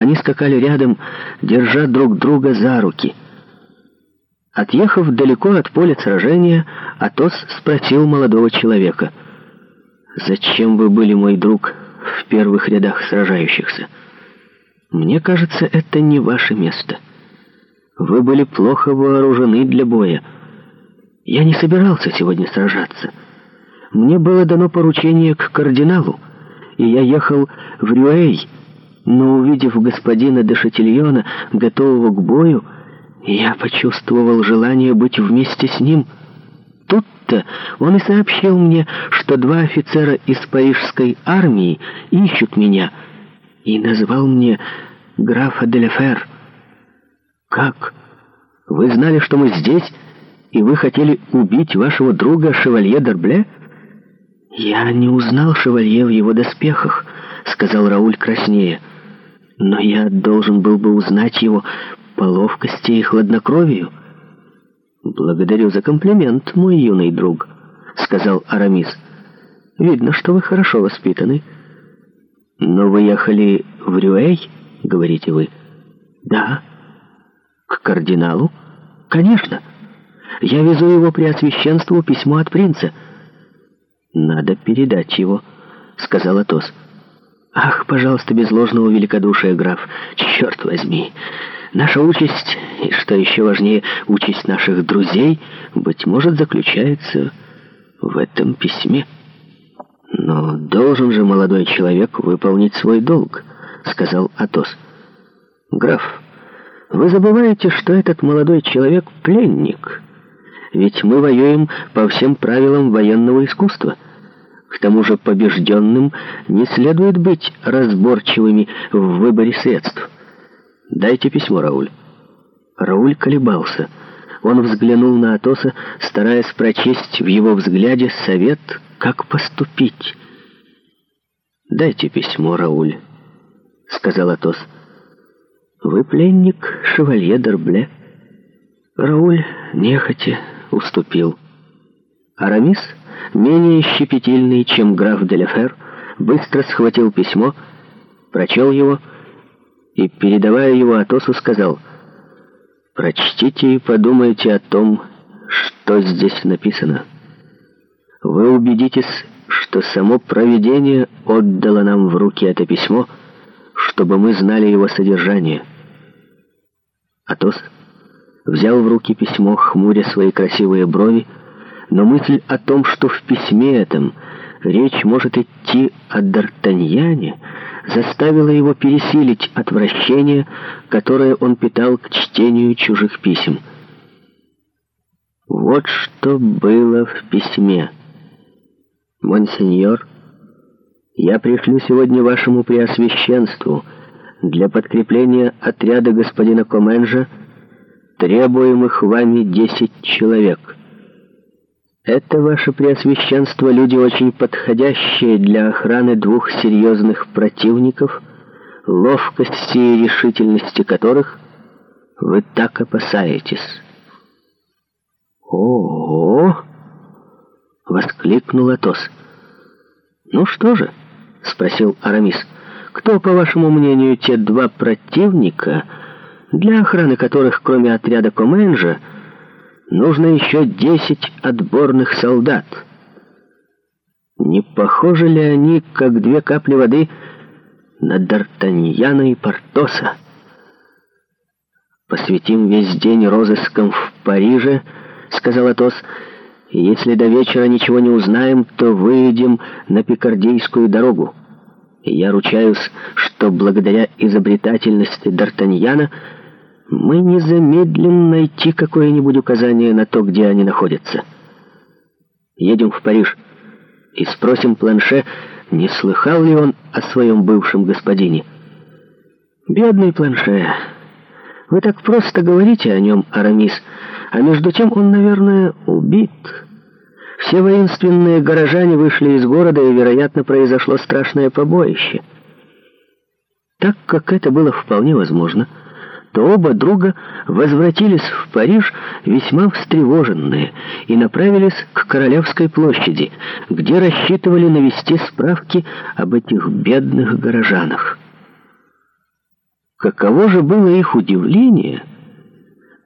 Они скакали рядом, держа друг друга за руки. Отъехав далеко от поля сражения, Атос спросил молодого человека. «Зачем вы были, мой друг, в первых рядах сражающихся? Мне кажется, это не ваше место. Вы были плохо вооружены для боя. Я не собирался сегодня сражаться. Мне было дано поручение к кардиналу, и я ехал в Рюэй, но увидев господина Дешатильона, готового к бою, я почувствовал желание быть вместе с ним. Тут-то он и сообщил мне, что два офицера из парижской армии ищут меня, и назвал мне графа Деляфер. «Как? Вы знали, что мы здесь, и вы хотели убить вашего друга Шевалье Дербле?» «Я не узнал Шевалье в его доспехах», — сказал Рауль краснее но я должен был бы узнать его по ловкости и хладнокровию. «Благодарю за комплимент, мой юный друг», — сказал Арамис. «Видно, что вы хорошо воспитаны». «Но вы ехали в Рюэй?» — говорите вы. «Да». «К кардиналу?» «Конечно. Я везу его преосвященству письмо от принца». «Надо передать его», — сказал Атос. «Атос». «Ах, пожалуйста, без ложного великодушия, граф! Черт возьми! Наша участь, и что еще важнее, участь наших друзей, быть может, заключается в этом письме. Но должен же молодой человек выполнить свой долг», — сказал Атос. «Граф, вы забываете, что этот молодой человек — пленник. Ведь мы воюем по всем правилам военного искусства». К тому же побежденным не следует быть разборчивыми в выборе средств. «Дайте письмо, Рауль». Рауль колебался. Он взглянул на Атоса, стараясь прочесть в его взгляде совет, как поступить. «Дайте письмо, Рауль», — сказал Атос. «Вы пленник шевалье Дербле». Рауль нехотя уступил. Арамис менее щепетильный, чем граф Деляфер, быстро схватил письмо, прочел его и, передавая его Атосу, сказал «Прочтите и подумайте о том, что здесь написано. Вы убедитесь, что само провидение отдало нам в руки это письмо, чтобы мы знали его содержание». Атос взял в руки письмо, хмуря свои красивые брови, но мысль о том, что в письме этом речь может идти о Д'Артаньяне, заставила его пересилить отвращение, которое он питал к чтению чужих писем. Вот что было в письме. «Монсеньор, я пришлю сегодня вашему преосвященству для подкрепления отряда господина Коменжа требуемых вами десять человек». Это ваше преосвященство люди очень подходящие для охраны двух серьезных противников, ловкости и решительности которых вы так опасаетесь. Ого! воскликнул Атос. Ну что же? спросил Арамис. Кто, по вашему мнению, те два противника, для охраны которых, кроме отряда коменжа нужно еще десять отборных солдат. Не похожи ли они, как две капли воды, на Д'Артаньяна и Портоса? «Посвятим весь день розыском в Париже», — сказал Атос. «Если до вечера ничего не узнаем, то выйдем на Пикардийскую дорогу. Я ручаюсь, что благодаря изобретательности Д'Артаньяна мы не замедлим найти какое-нибудь указание на то, где они находятся. Едем в Париж и спросим Планше, не слыхал ли он о своем бывшем господине. «Бедный Планше, вы так просто говорите о нем, Арамис, а между тем он, наверное, убит». Все воинственные горожане вышли из города, и, вероятно, произошло страшное побоище. Так как это было вполне возможно, что оба друга возвратились в Париж весьма встревоженные и направились к Королевской площади, где рассчитывали навести справки об этих бедных горожанах. Каково же было их удивление, —